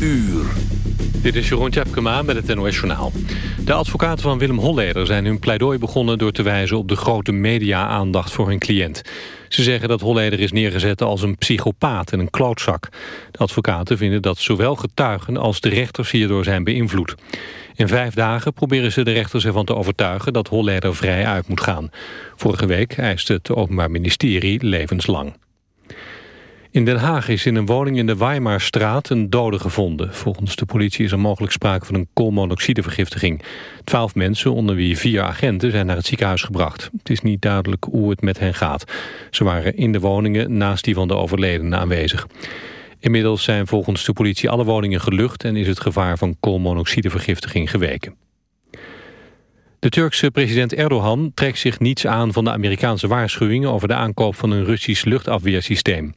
Uur. Dit is Jeroen Tjepkema met het NOS Journaal. De advocaten van Willem Holleder zijn hun pleidooi begonnen... door te wijzen op de grote media-aandacht voor hun cliënt. Ze zeggen dat Holleder is neergezet als een psychopaat en een klootzak. De advocaten vinden dat zowel getuigen als de rechters hierdoor zijn beïnvloed. In vijf dagen proberen ze de rechters ervan te overtuigen... dat Holleder vrij uit moet gaan. Vorige week eiste het Openbaar Ministerie levenslang. In Den Haag is in een woning in de Weimarstraat een dode gevonden. Volgens de politie is er mogelijk sprake van een koolmonoxidevergiftiging. Twaalf mensen, onder wie vier agenten, zijn naar het ziekenhuis gebracht. Het is niet duidelijk hoe het met hen gaat. Ze waren in de woningen naast die van de overledene aanwezig. Inmiddels zijn volgens de politie alle woningen gelucht... en is het gevaar van koolmonoxidevergiftiging geweken. De Turkse president Erdogan trekt zich niets aan van de Amerikaanse waarschuwingen over de aankoop van een Russisch luchtafweersysteem.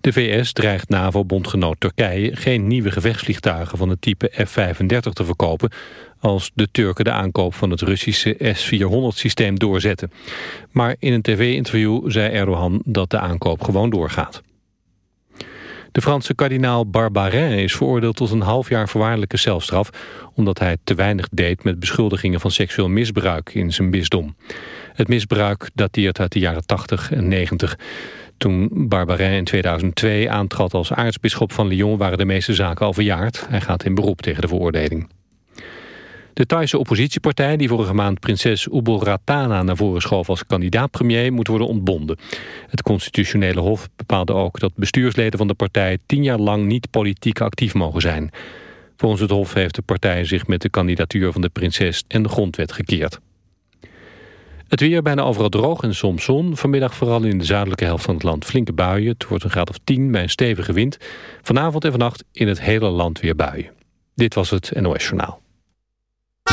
De VS dreigt NAVO-bondgenoot Turkije geen nieuwe gevechtsvliegtuigen van het type F-35 te verkopen als de Turken de aankoop van het Russische S-400-systeem doorzetten. Maar in een tv-interview zei Erdogan dat de aankoop gewoon doorgaat. De Franse kardinaal Barbarin is veroordeeld tot een half jaar voorwaardelijke celstraf... omdat hij te weinig deed met beschuldigingen van seksueel misbruik in zijn bisdom. Het misbruik dateert uit de jaren 80 en 90. Toen Barbarin in 2002 aantrad als aartsbisschop van Lyon... waren de meeste zaken al verjaard. Hij gaat in beroep tegen de veroordeling. De Thaise oppositiepartij, die vorige maand prinses Ratana naar voren schoof als kandidaat-premier, moet worden ontbonden. Het constitutionele hof bepaalde ook dat bestuursleden van de partij tien jaar lang niet politiek actief mogen zijn. Volgens het hof heeft de partij zich met de kandidatuur van de prinses en de grondwet gekeerd. Het weer bijna overal droog en soms zon. Vanmiddag vooral in de zuidelijke helft van het land flinke buien. Het wordt een graad of 10 bij een stevige wind. Vanavond en vannacht in het hele land weer buien. Dit was het NOS Journaal.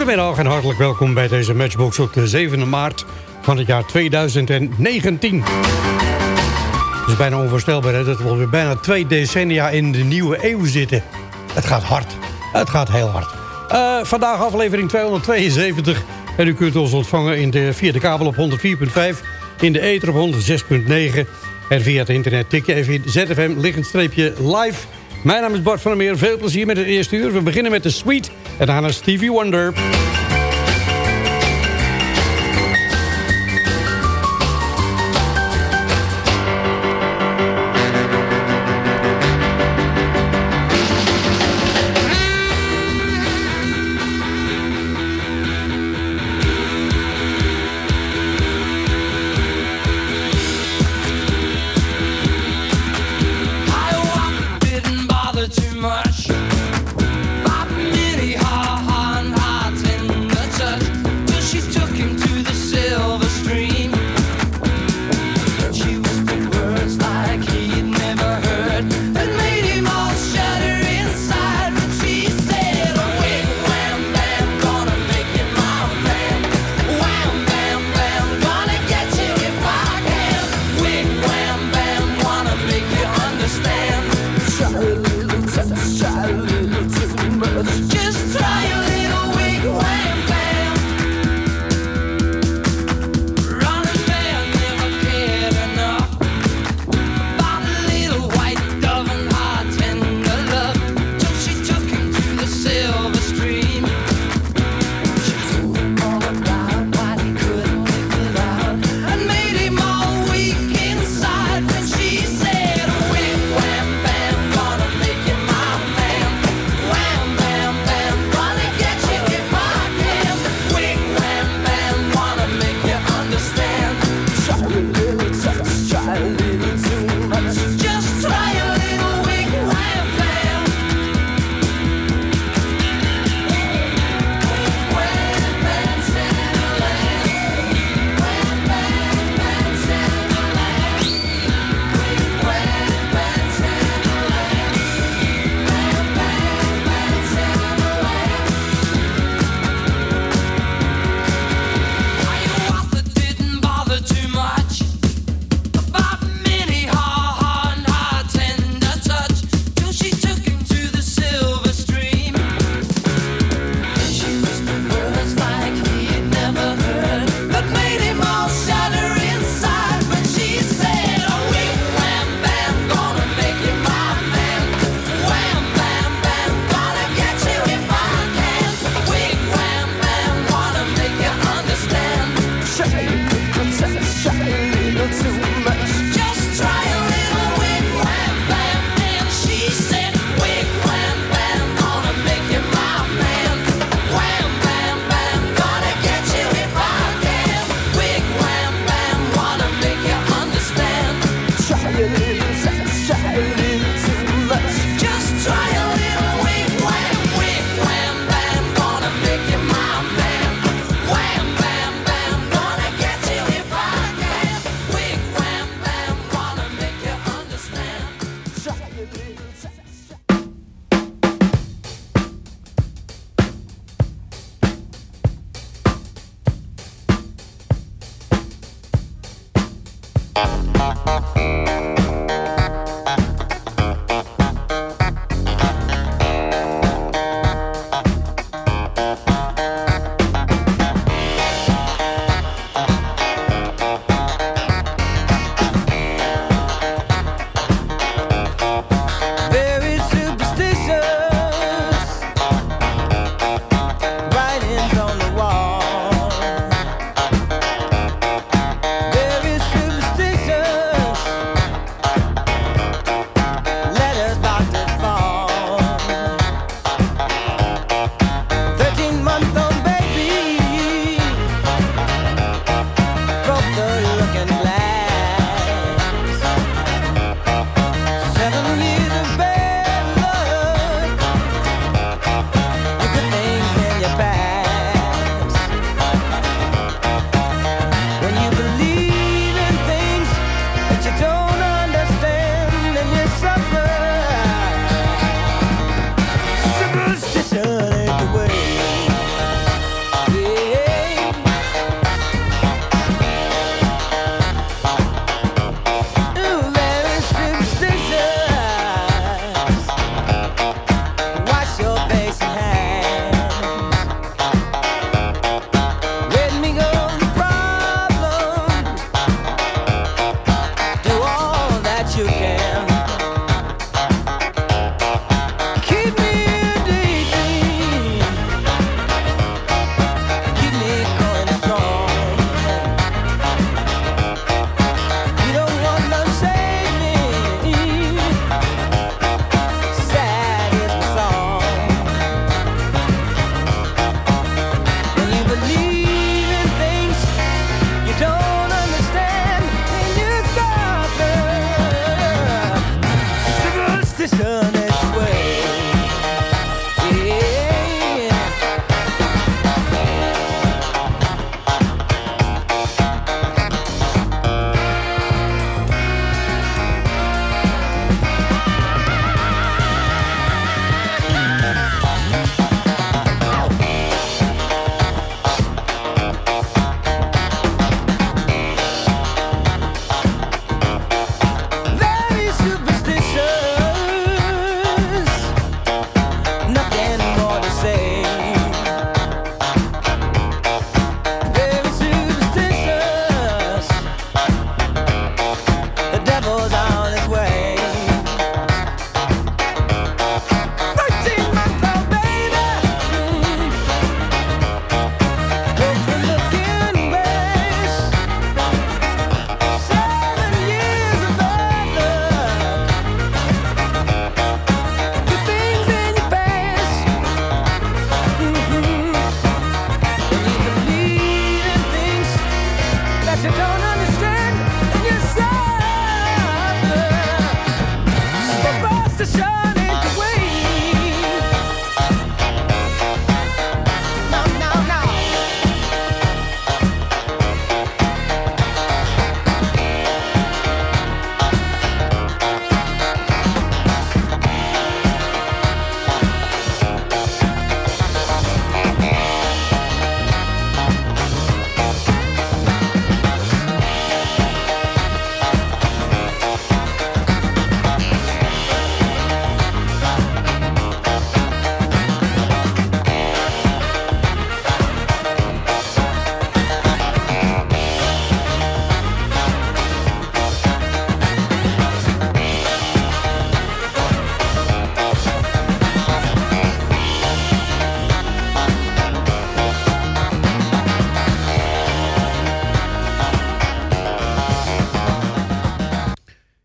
Goedemiddag en hartelijk welkom bij deze Matchbox op de 7e maart van het jaar 2019. Het is bijna onvoorstelbaar hè, dat we alweer bijna twee decennia in de nieuwe eeuw zitten. Het gaat hard. Het gaat heel hard. Eh, vandaag aflevering 272. En u kunt ons ontvangen in de, via de kabel op 104.5, in de ether op 106.9... en via het internet tik je even in ZFM-live mijn naam is Bart van der Meer. Veel plezier met het eerste uur. We beginnen met de Sweet en daarna Stevie Wonder.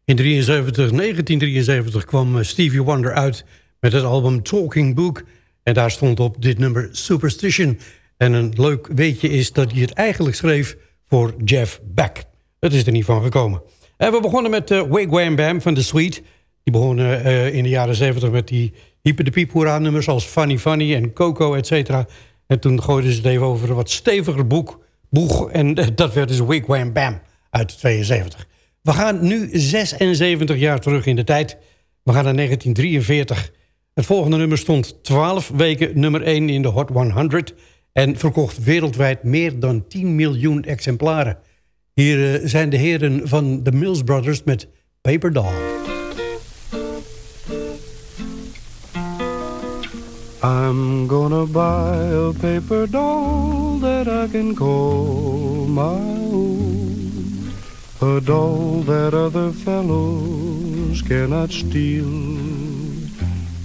In 73, 1973 kwam eh, Stevie Wonder uit met het album Talking Book. En daar stond op dit nummer Superstition. En een leuk weetje is dat hij het eigenlijk schreef voor Jeff Beck. Het is er niet van gekomen. En we begonnen met uh, Wig Wham Bam van The Sweet. Die begonnen uh, in de jaren 70 met die hyper de piep nummers als Funny Funny en Coco, et cetera. En toen gooiden ze het even over een wat steviger boek, boeg. En dat werd dus Wham Bam uit 72. We gaan nu 76 jaar terug in de tijd. We gaan naar 1943. Het volgende nummer stond 12 weken nummer 1 in de Hot 100... en verkocht wereldwijd meer dan 10 miljoen exemplaren. Hier uh, zijn de heren van de Mills Brothers met Paper Doll. I'm gonna buy a paper doll that I can call my own. A doll that other fellows cannot steal.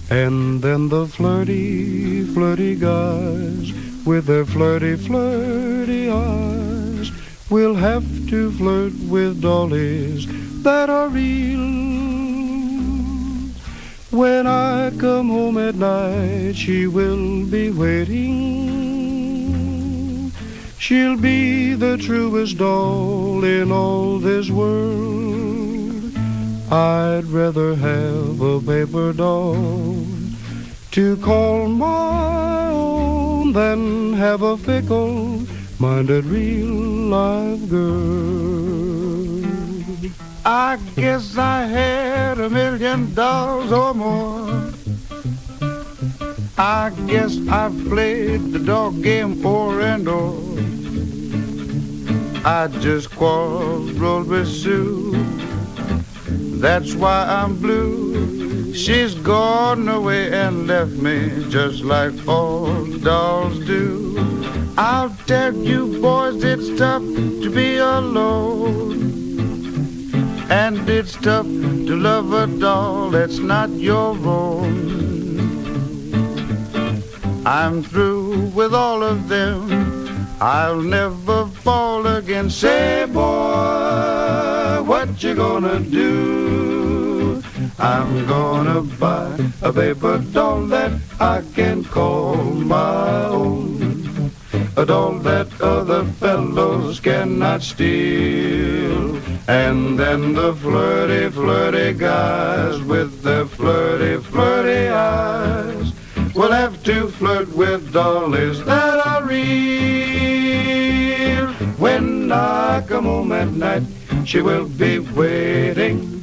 And then the flirty, flirty guys with their flirty, flirty eyes will have to flirt with dollies that are real. When I come home at night, she will be waiting. She'll be the truest doll in all this world. I'd rather have a paper doll to call my own than have a fickle-minded real live girl. I guess I had a million dollars or more. I guess I've played the dog game o'er and o'er. I just quarreled with Sue. That's why I'm blue. She's gone away and left me just like all dolls do. I'll tell you boys it's tough to be alone. And it's tough to love a doll that's not your own. I'm through with all of them. I'll never fall again. Say, boy, what you gonna do? I'm gonna buy a paper doll that I can call my own. A doll that other fellows cannot steal. And then the flirty, flirty guys with their flirty, flirty eyes will have to flirt with dollies that are real. When I come home at night, she will be waiting.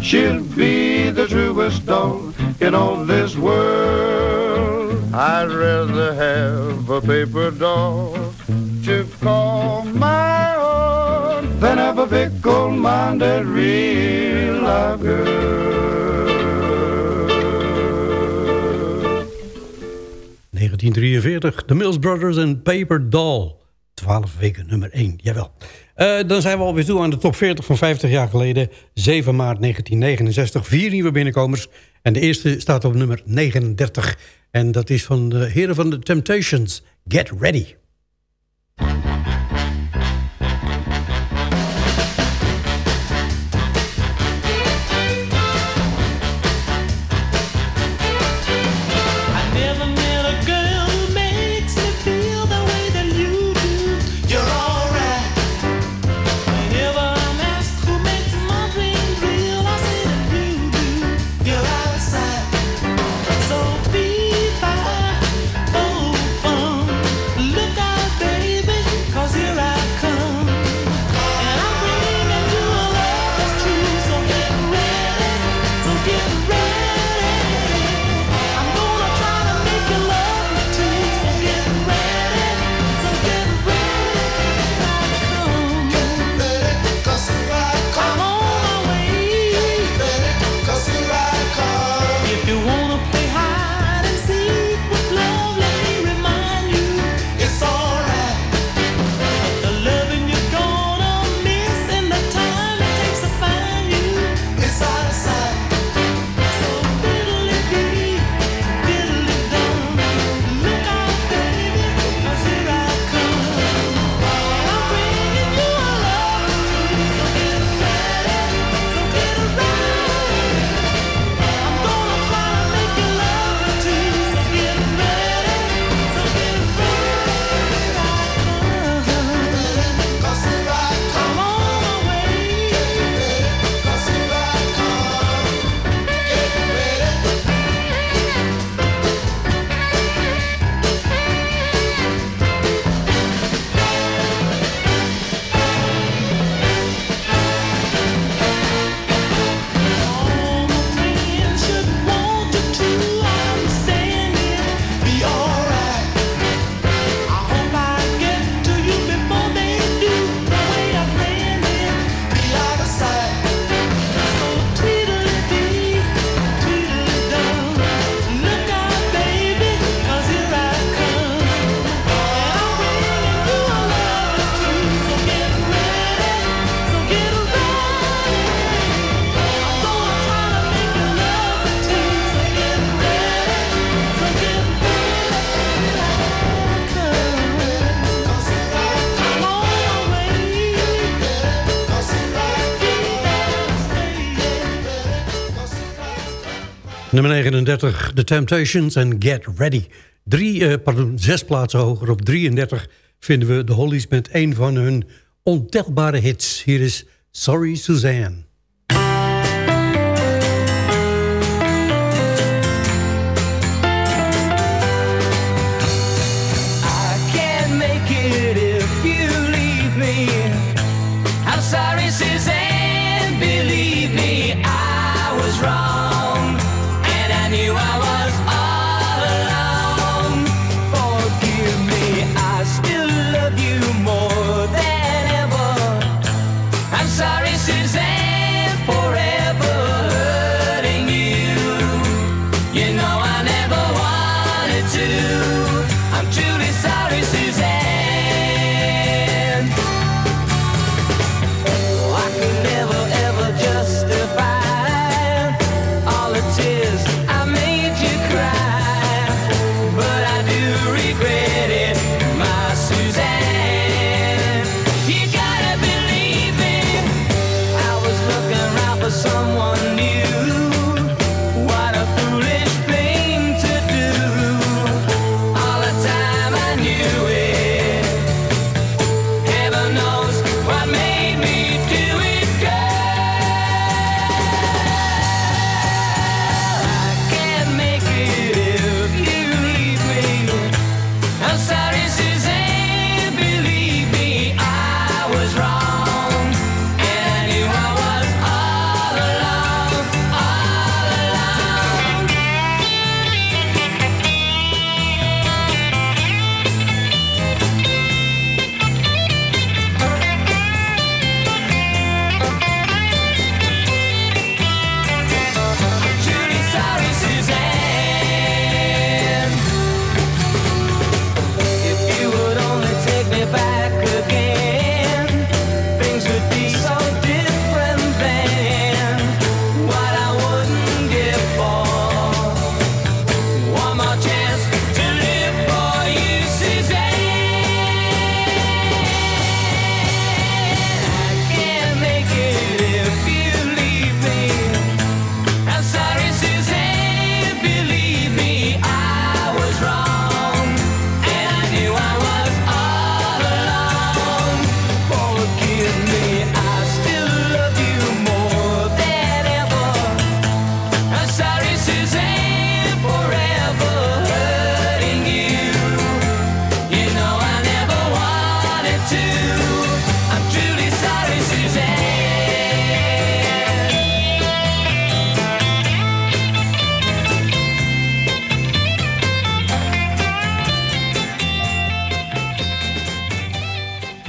She'll be the truest doll in all this world. I'd rather have a paper doll to call my own than have a fickle-minded real live girl. 1943, The Mills Brothers en Paper Doll. 12 weken nummer 1, jawel. Uh, dan zijn we alweer toe aan de top 40 van 50 jaar geleden. 7 maart 1969, vier nieuwe binnenkomers. En de eerste staat op nummer 39. En dat is van de heren van de Temptations. Get Ready. Nummer 39, The Temptations and Get Ready. Drie, eh, pardon, zes plaatsen hoger, op 33 vinden we de Hollies met een van hun ontelbare hits. Hier is Sorry Suzanne.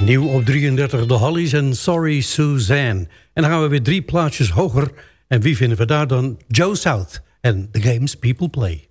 Nieuw op 33 de Hollies en Sorry Suzanne. En dan gaan we weer drie plaatjes hoger. En wie vinden we daar dan? Joe South en The Games People Play.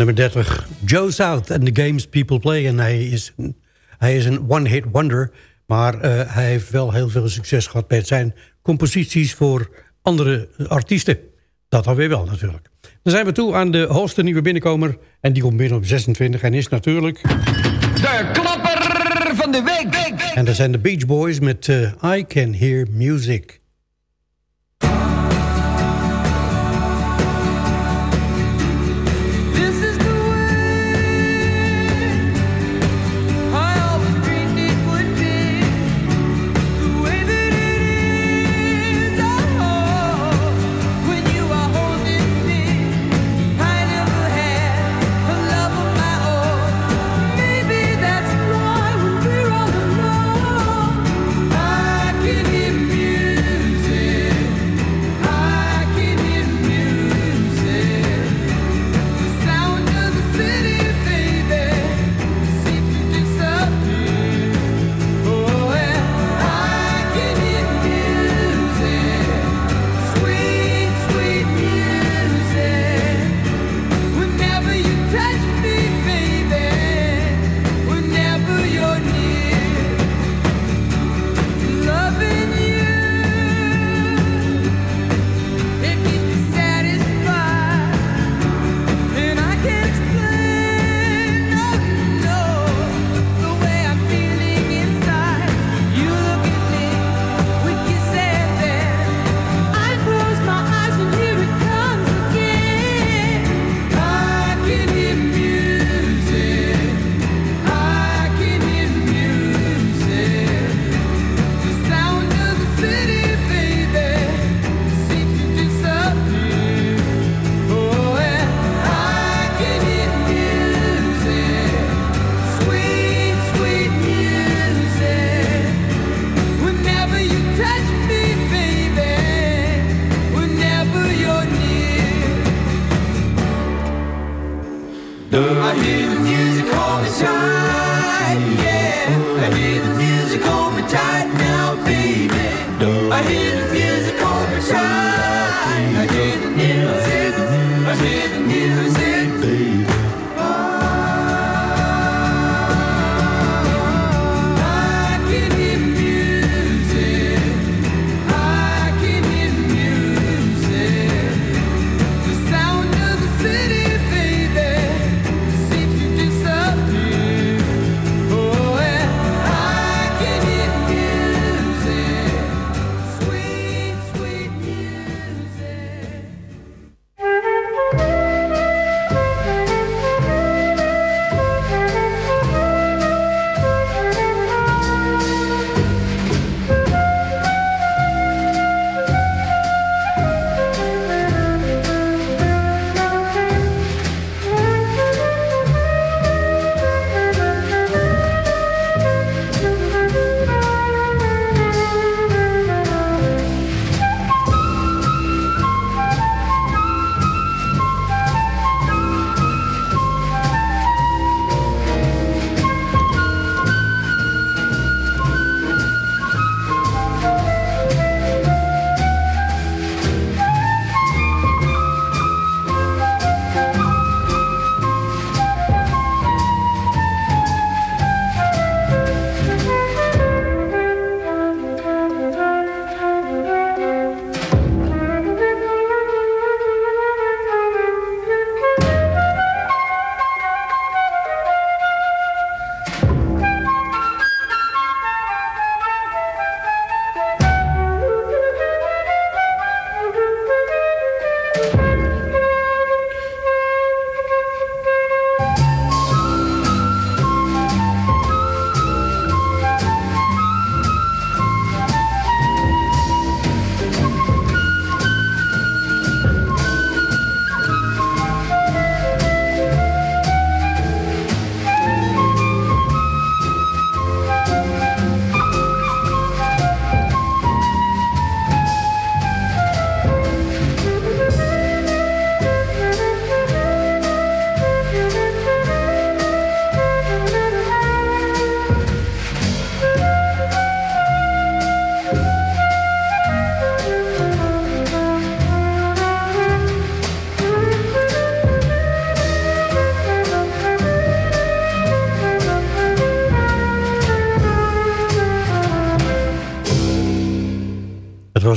nummer 30, Joe South and the Games People Play. En hij is, hij is een one-hit wonder. Maar eh, hij heeft wel heel veel succes gehad met zijn composities voor andere artiesten. Dat dan weer wel natuurlijk. Dan zijn we toe aan de hoogste nieuwe binnenkomer. En die komt binnen op 26 en is natuurlijk... De klapper van de week! En dat zijn de Beach Boys met eh, I Can Hear Music.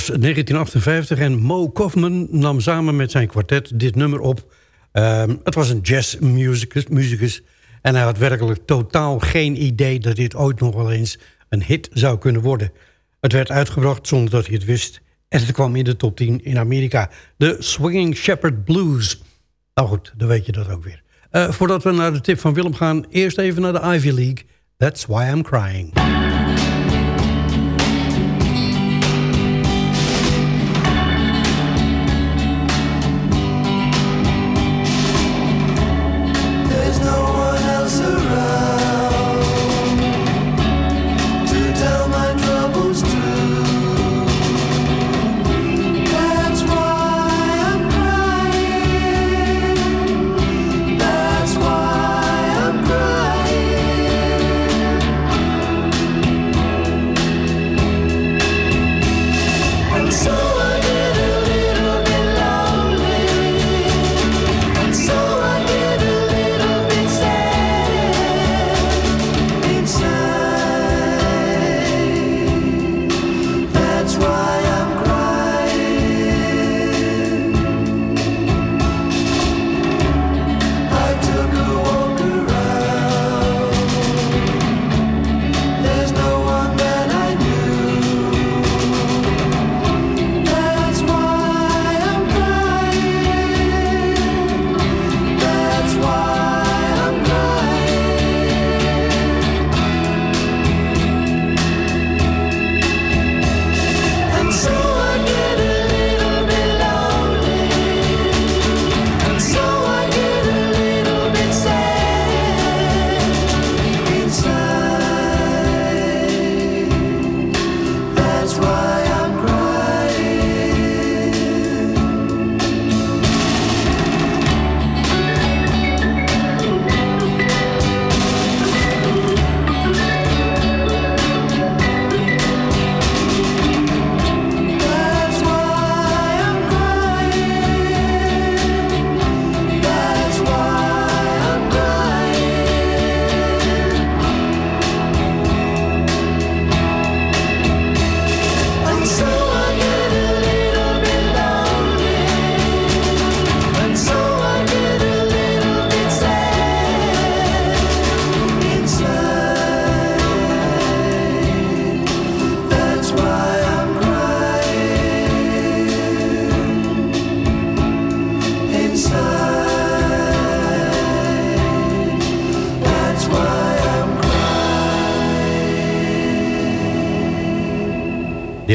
Was 1958 en Mo Kaufman nam samen met zijn kwartet dit nummer op. Ehm, het was een jazzmuzikus muzikus, en hij had werkelijk totaal geen idee... dat dit ooit nog wel eens een hit zou kunnen worden. Het werd uitgebracht zonder dat hij het wist... en het kwam in de top 10 in Amerika. De Swinging Shepherd Blues. Nou goed, dan weet je dat ook weer. Eh, voordat we naar de tip van Willem gaan... eerst even naar de Ivy League. That's why I'm crying.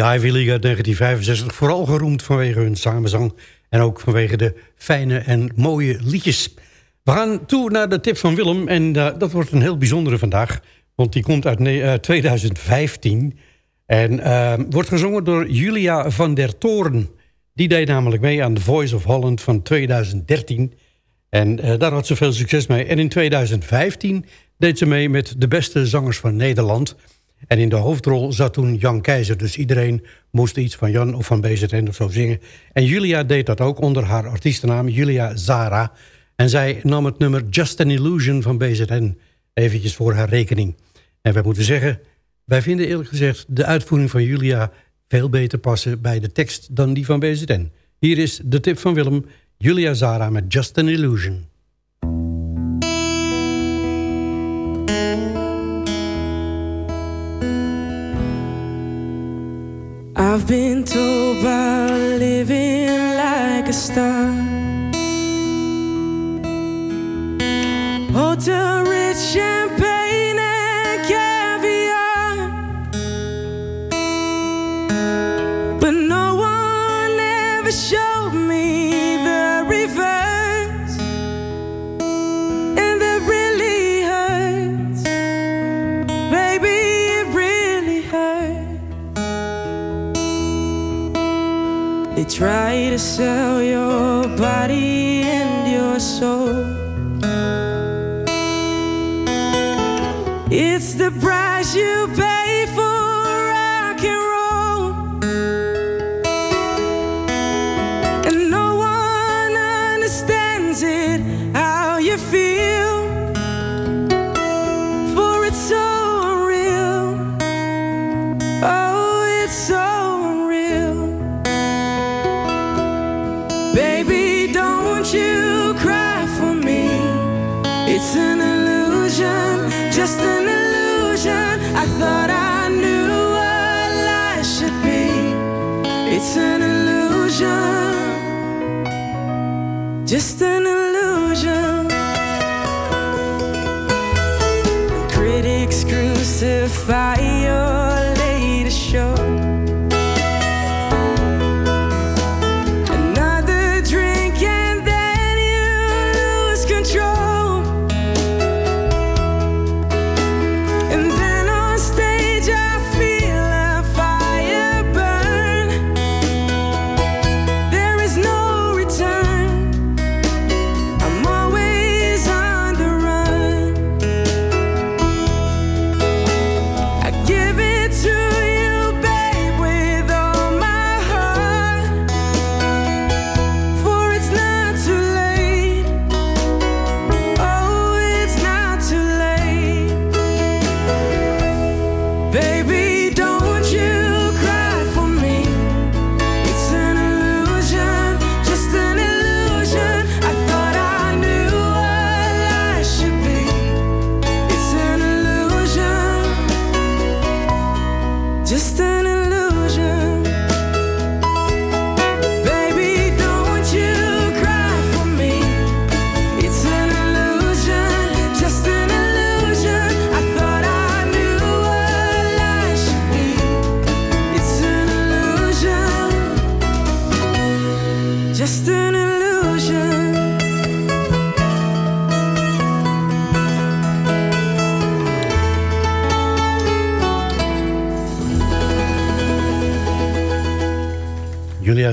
De Ivy League uit 1965, vooral geroemd vanwege hun samenzang... en ook vanwege de fijne en mooie liedjes. We gaan toe naar de tip van Willem en eh, dat wordt een heel bijzondere vandaag... want die komt uit ne- eh, 2015 en eh, wordt gezongen door Julia van der Toorn. Die deed namelijk mee aan The Voice of Holland van 2013... En eh, daar had ze veel succes mee. En in 2015 deed ze mee met de beste zangers van Nederland. En in de hoofdrol zat toen Jan Keizer. Dus iedereen moest iets van Jan of van BZN of zo zingen. En Julia deed dat ook onder haar artiestennaam Julia Zara. En zij nam het nummer Just an Illusion van BZN eventjes voor haar rekening. En wij moeten zeggen, wij vinden eerlijk gezegd de uitvoering van Julia veel beter passen bij de tekst dan die van BZN. Hier is de tip van Willem, Julia Zara met Just an Illusion. I've been told about living like a star. Oh, Hotel rich champagne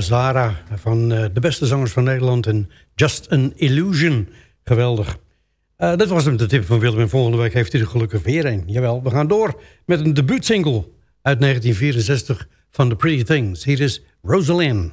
Zara van eh, de beste zangers van Nederland en Just an Illusion. Geweldig. Eh dat was hem de tip van Willem en volgende week heeft hij er gelukkig weer een. Jawel, we gaan door met een debuutsingle uit 1964 van The Pretty Things. Hier is Rosalind.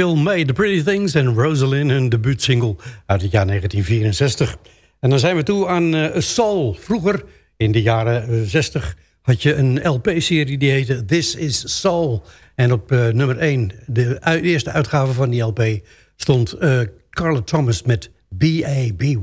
Phil May, The Pretty Things en Rosalind, hun debuutsingle uit het jaar 1964. En dan zijn we toe aan eh Soul. Vroeger, in de jaren eh, 60, had je een LP-serie die heette This is Soul. En op eh, nummer 1, de eerste uitgave van die LP, stond eh Carla Thomas met. Baby,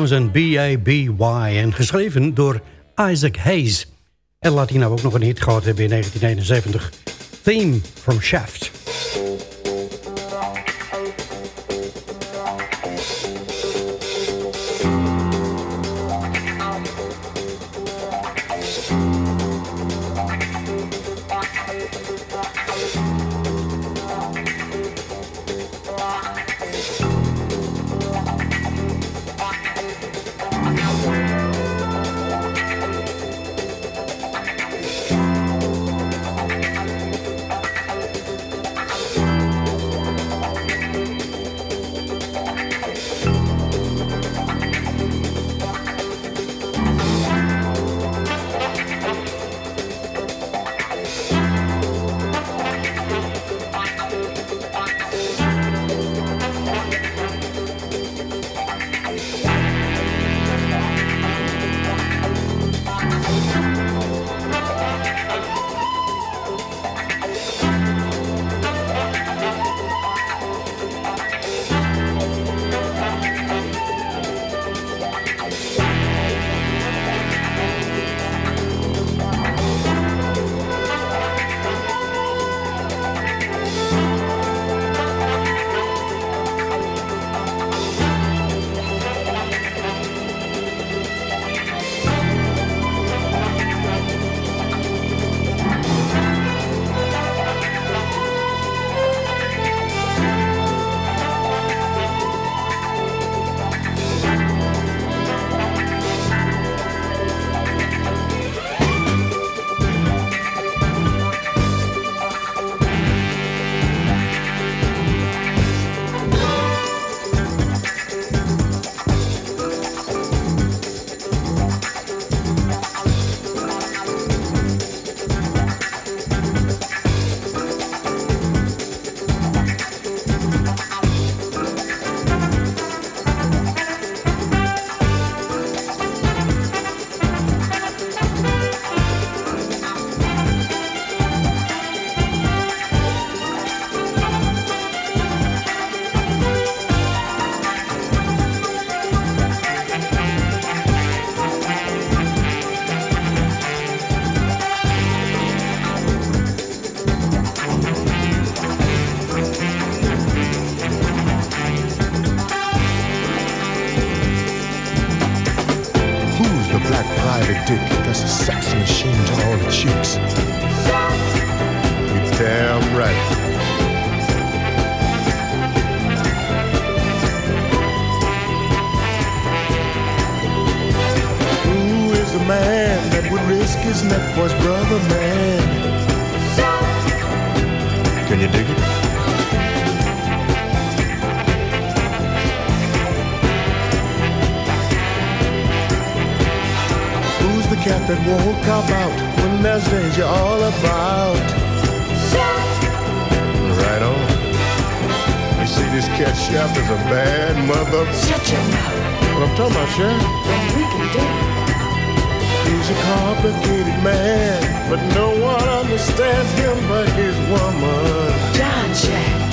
Thomas en B.A.B.Y. En geschreven door Isaac Hayes. En nou ook nog een hit gehad hebben in 1971. Theme from Shaft. Private dick that's a sex machine to all the chicks? You damn right. Who is the man that would risk his neck for his brother, man? Can you dig it? Cat that won't cop out when there's danger all about? Right on. You see, this cat chef is a bad mother. Shut your mouth. What I'm talking about, Chef? we can do He's a complicated man, but no one understands him but his woman. John Jack.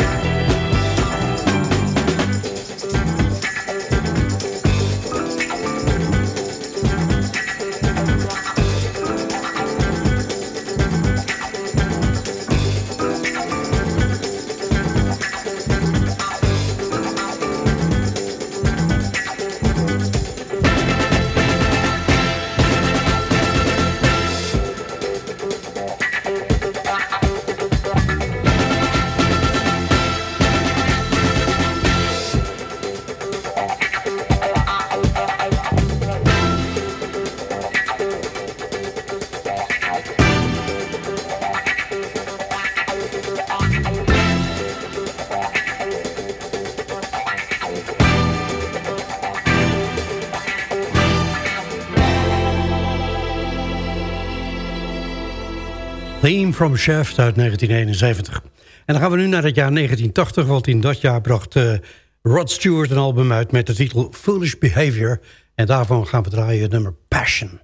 Theme from Shaft uit 1971. En dan gaan we nu naar het jaar 1980, want in dat jaar bracht eh, Rod Stewart een album uit met de titel Foolish Behavior. En daarvan gaan we draaien nummer Passion.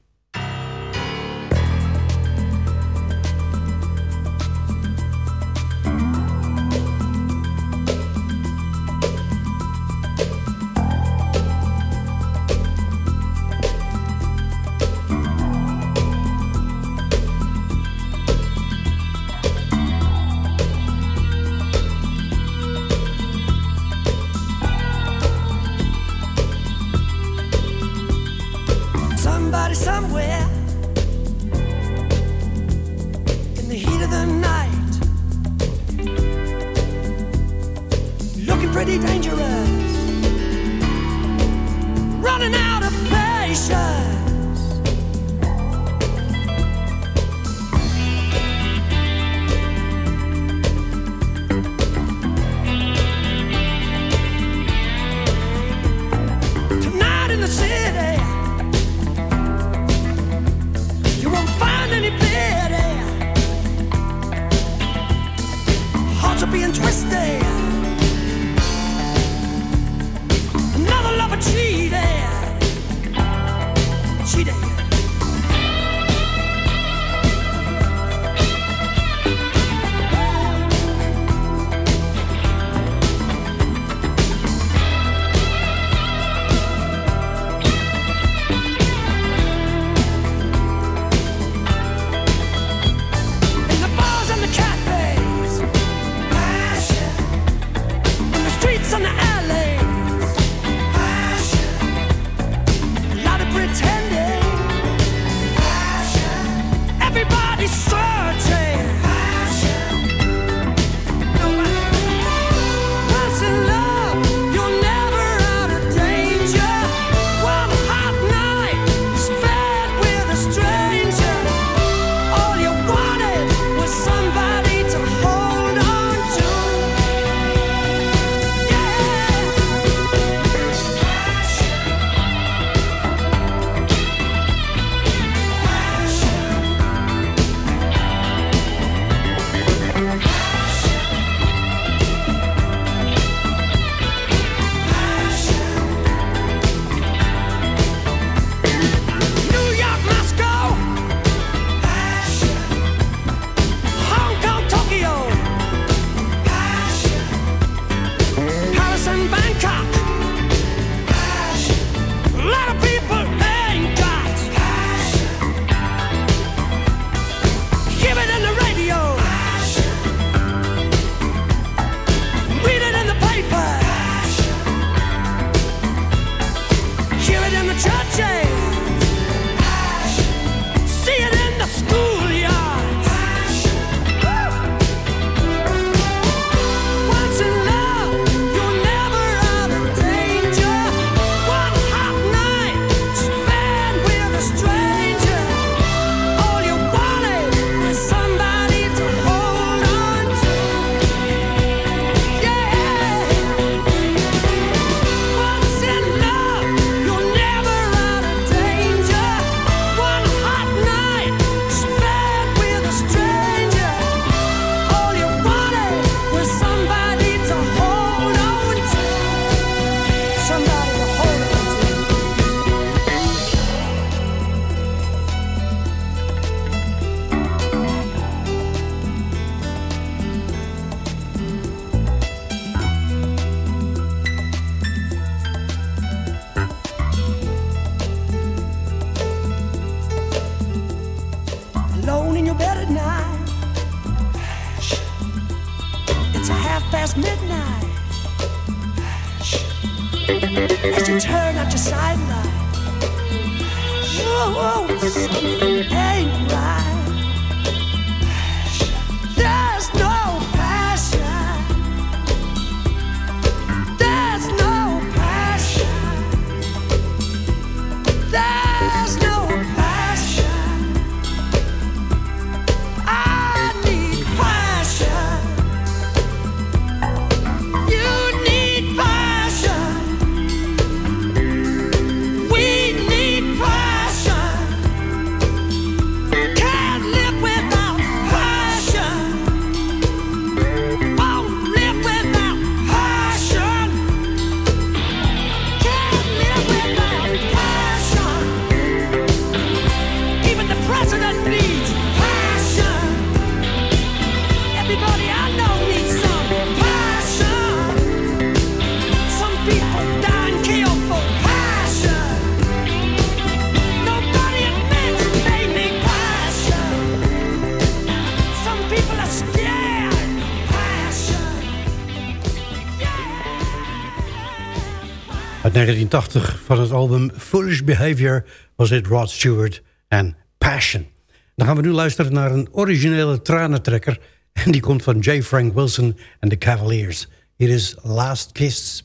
Uit 1980 van het album Foolish Behavior was dit Rod Stewart en Passion. Dan gaan we nu luisteren naar een originele tranentrekker. En die komt van J. Frank Wilson en de Cavaliers. Hier is Last Kiss.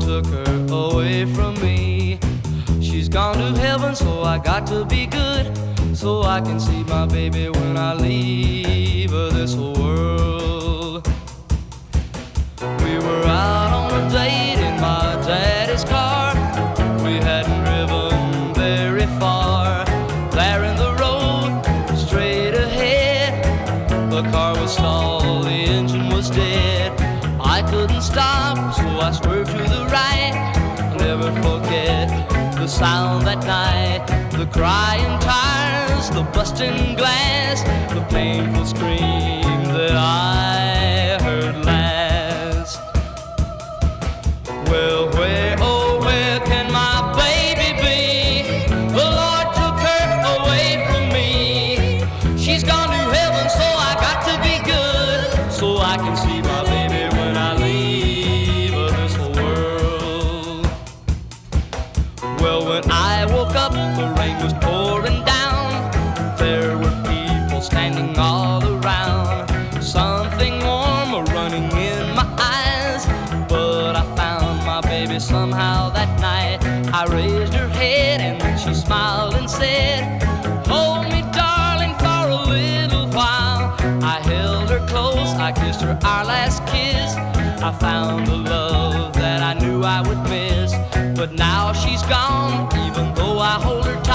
Took her away from me. She's gone to heaven, so I got to be good. So I can see my baby when I leave this world. Sound that night, the crying tires, the busting glass, the painful scream that I I kissed her our last kiss. I found the love that I knew I would miss. But now she's gone, even though I hold her tight.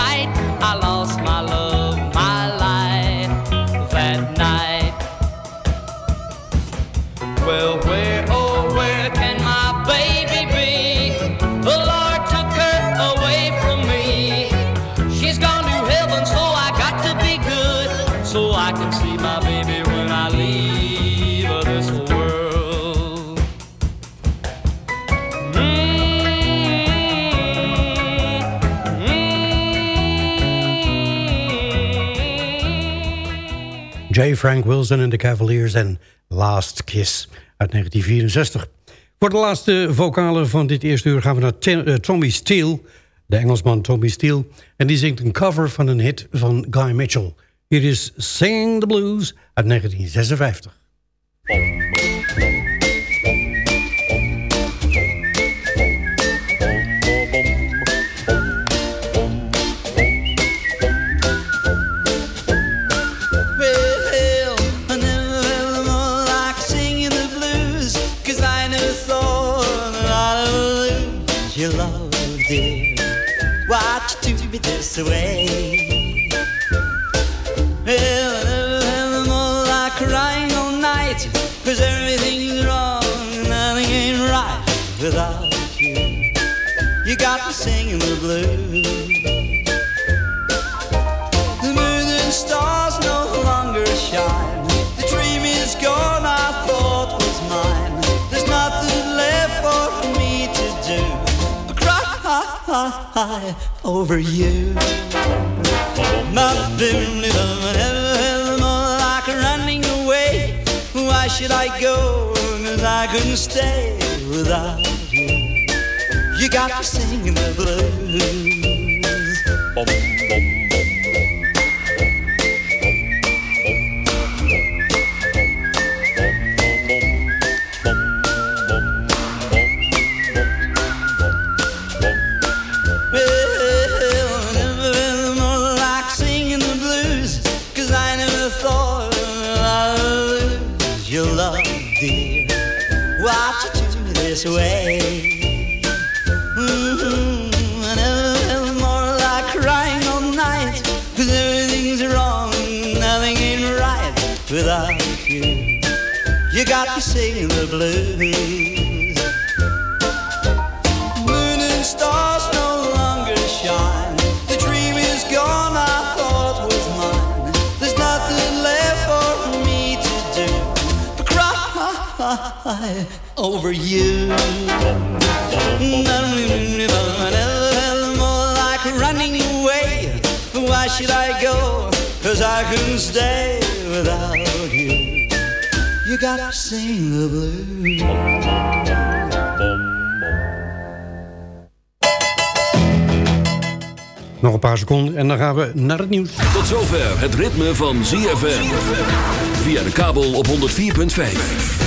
J. Frank Wilson en de Cavaliers en Last Kiss uit 1964. Voor de laatste vocalen van dit eerste uur gaan we naar eh, Tommy Steele, de Engelsman Tommy Steele. En die zingt een cover van een hit van Guy Mitchell. Hier is Sing the Blues uit 1956. Me? Well, I never felt more like crying all night, 'cause everything's wrong and nothing ain't right without you. You got me singing the blues. Cry over you. My baby, never more like running away. Why should I go? Cause I couldn't stay without you. You got me singing the blues. This way? Mm-hmm. I never felt more like crying all everything's wrong, nothing ain't right without you. You got me singing the blues. Moon and stars no longer shine. The dream is gone, I thought was mine. There's nothing left for me to do but cry over you. More like running away. Why should I go? Cause I couldn't stay without you. You gotta sing the blues. Nog een paar seconden en dan gaan we naar het nieuws. Tot zover het ritme van ZFM. Via de kabel op 104.5.